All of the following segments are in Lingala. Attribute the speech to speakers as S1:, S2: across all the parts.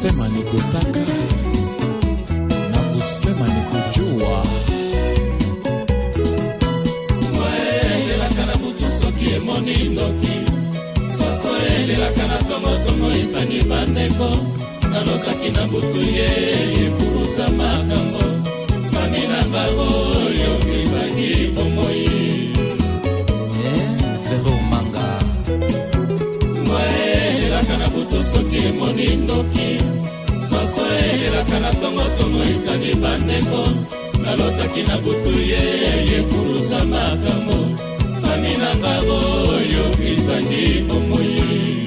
S1: nakosema nikutaka nakosema nikujua elelaka na butu soki emoni ndoki soso elelaka na tongotongo etani bandeko nalotaki na butu ye epurusa makambo fami na bango yokisaki bomoi eh, elelaka na butu soki emoni ndoki lisanso elelaka na tongotongo ekani bandeko nalotaki na butu ye yekurusa makambo fami nanga boyo bizangi bomoi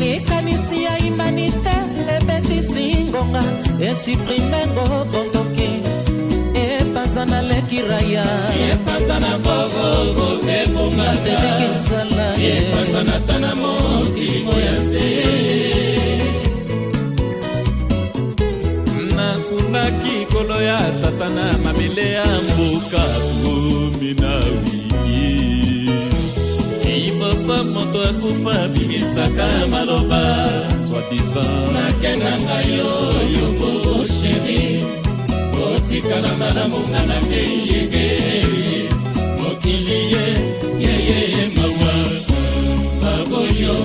S2: likanisi ya imanite lebetisi ngonga esuprime ngo bondoki epanza naleki raya epanza na bogogo ebongaatelekisala epanza natana moto
S1: ebebisaka ya maloba nakendanga yo yubu sheri otikala malamu nga nakei yegeri mokili ye yeyeye mawa baboyo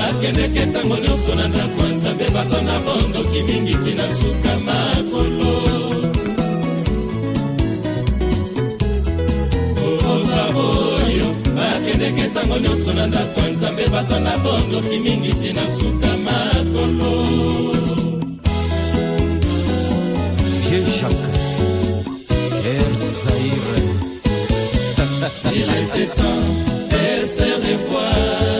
S1: akendeke ntango nyonso na ndako ya nzambe bakona bondoki mingi tina suka makolo ntango nyonso na ndako ya nzambe bato na bondoki mingi te na suka makolo vieux jacques erzaire il était temps de se revoir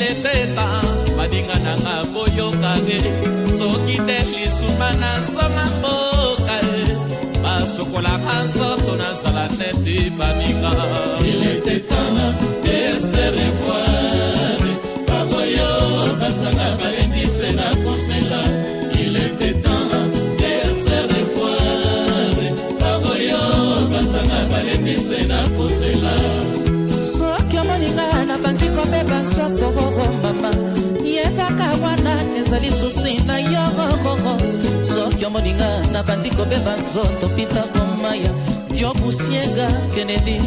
S1: leteta madinga nanga koyoka ye soki te lisuma na nsonga mboka ye basokolaka nzoto nazala neti baninga iletetana eserevoir
S2: ezali susi na yo mokoko soki omoninga nabandi kobeba nzoto pita komaya jobusienga kenedi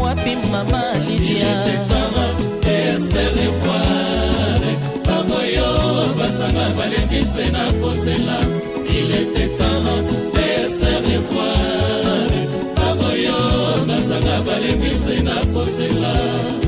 S2: wapi mama lidia
S1: oyo basanga balekise na kosela iletetana peserevoir oyo basanga balekise na kosela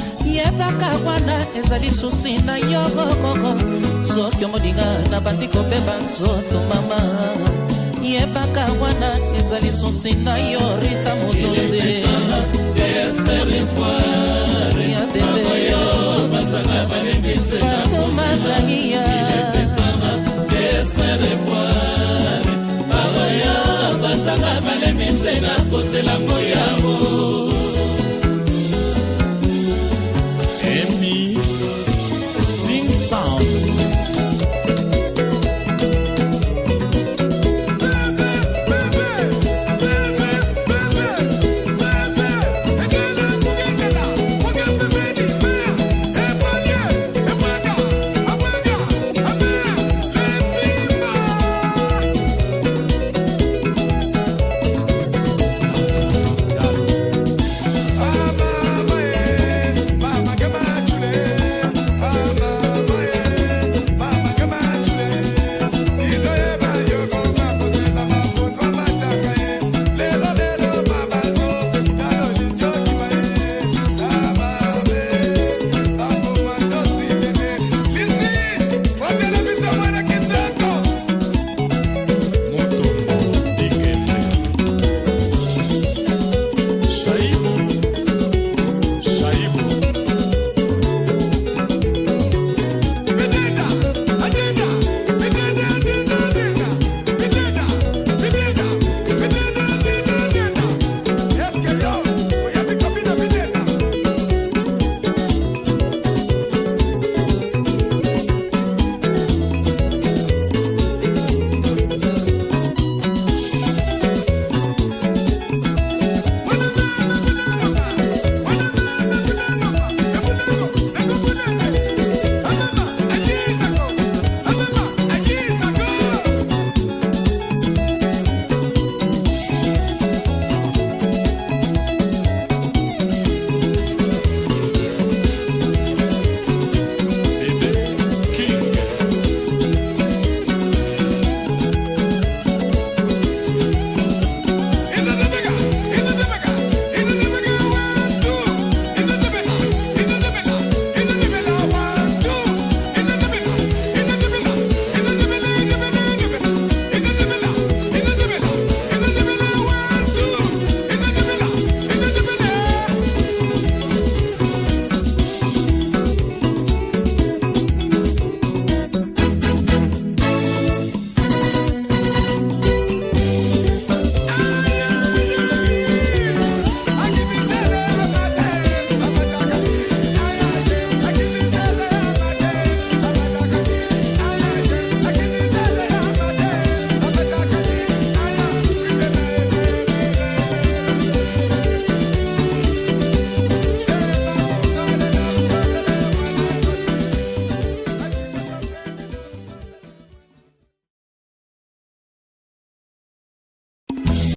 S2: kaka wana ezali susi na yo mokoko soki omolinga na bandi kobeba nzoto mama yebaka wana ezali susi na yo rita motoze batomakaia
S1: basanga balemisi na koselango yao